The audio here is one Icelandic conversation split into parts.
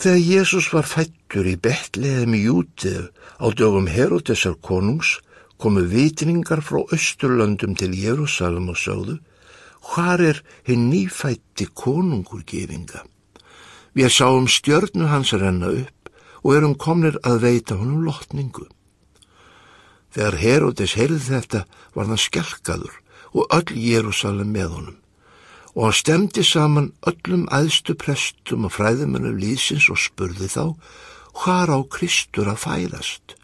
Þegar Jésús var fættur í Betlehem í Jútið á dögum Herodesar konungs komu vitningar frá Östurlöndum til Jérúsalem og sögðu hvar er hinn nýfætti konungur gefinga? Við sáum stjörnu hans renna upp og erum komnir að veita honum lotningu. Þegar Herodes heyrði þetta var hann skelkaður og öll Jérúsalem með honum og stemdi saman öllum aðstu prestum og fræðumennum líðsins og spurði þá hvar á Kristur að fæðast.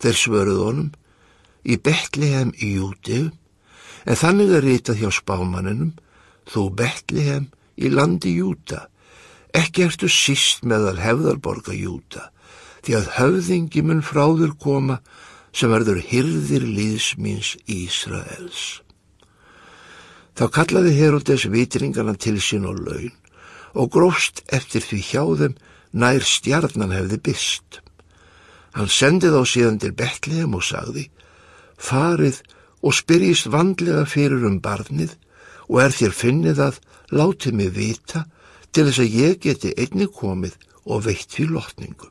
Þeir svöruð honum í Betlehem í Jútið en þannig er ritað hjá spámaninum þú Betlehem í landi Júta ekki ertu síst meðal hefðarborga Júta því að höfðingi mun fráður koma sem verður hyrðir líðsmins Ísraels. Þá kallaði Herodes vitringana til sín og laun og grófst eftir því hjá þeim nær stjarnan hefði byst. Hann sendið á síðan til Betlehem og sagði, farið og spyrjist vandlega fyrir um barnið og er þér finnið að látið mig vita til þess að ég geti einni komið og veitt fyrir lotningu.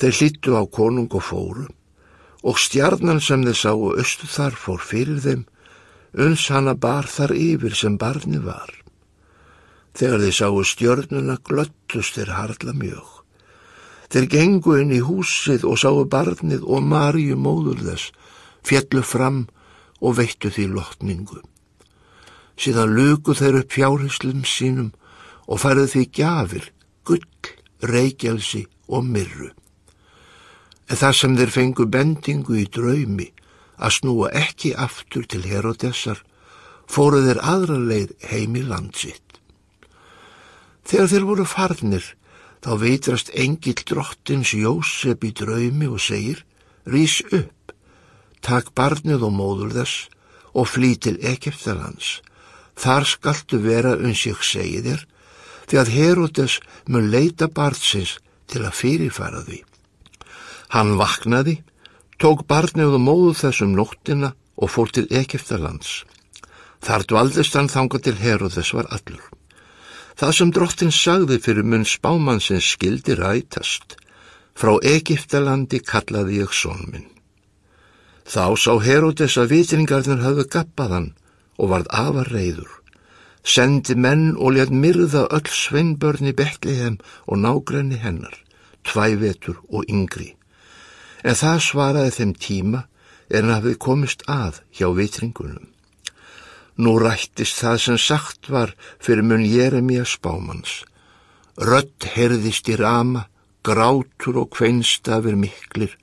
Þeir hlýttu á konung og fóru og stjarnan sem þeir sáu östu þar fór fyrir þeim uns hana bar þar yfir sem barni var. Þegar þeir sáu stjörnuna glöttust þeir harla mjög. Þeir gengu inn í húsið og sáu barnið og Maríu móður þess, fjallu fram og veittu því lotningu. Síðan luku þeir upp fjárhyslum sínum og færðu því gjafir, gull, reykjelsi og myrru. En það sem þeir fengu bendingu í draumi að snúa ekki aftur til Herodessar, fóru þeir aðra leið heim í landsitt. Þegar þeir voru farnir, þá veitrast engil drottins Jósef í draumi og segir, rýs upp, takk barnið og móður þess og flý til Egiptalands. Þar skaltu vera uns ég segi þér, því að Herodes mun leita barnsins til að fyrirfara því. Hann vaknaði, tók barnið og móðu þessum nóttina og fór til Egiptalands. Þar dvaldist hann þanga til Herodes var allur. Það sem drottin sagði fyrir munn spámannsins skildi rætast. Frá Egiptalandi kallaði ég són minn. Þá sá Herodes að vitringarnir hafðu gappaðan og varð afar reyður. Sendi menn og létt myrða öll sveinbörni Betlehem og nágrenni hennar, tvævetur og yngri en það svaraði þeim tíma en hafið komist að hjá vitringunum. Nú rættist það sem sagt var fyrir mun Jeremia spámans. Rött herðist í rama, grátur og kveinstafir miklir,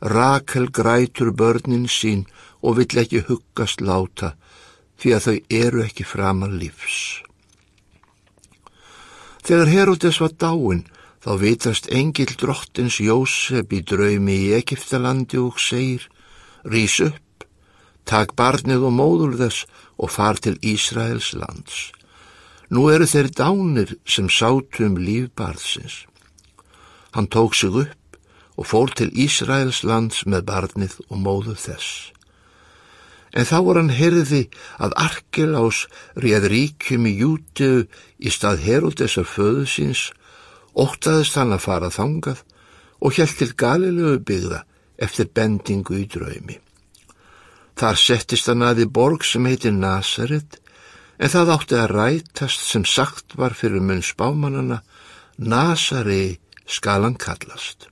Rakel grætur börnin sín og vill ekki huggast láta því að þau eru ekki framan lífs. Þegar Herodes var dáin, þá vitast engil drottins Jósef í draumi í Egiptalandi og segir, rýs upp, tak barnið og móður þess og far til Ísraels lands. Nú eru þeir dánir sem sátu um líf barðsins. Hann tók sig upp og fór til Ísraels lands með barnið og móðu þess. En þá var hann herði að Arkelás réð ríkjum í Júteu í stað Herodesar föðu síns óttaðist hann að fara þangað og hjælt til galilegu byggða eftir bendingu í draumi. Þar settist hann aði borg sem heitir Nazaret en það átti að rætast sem sagt var fyrir munn spámanana Nazari skal hann kallast.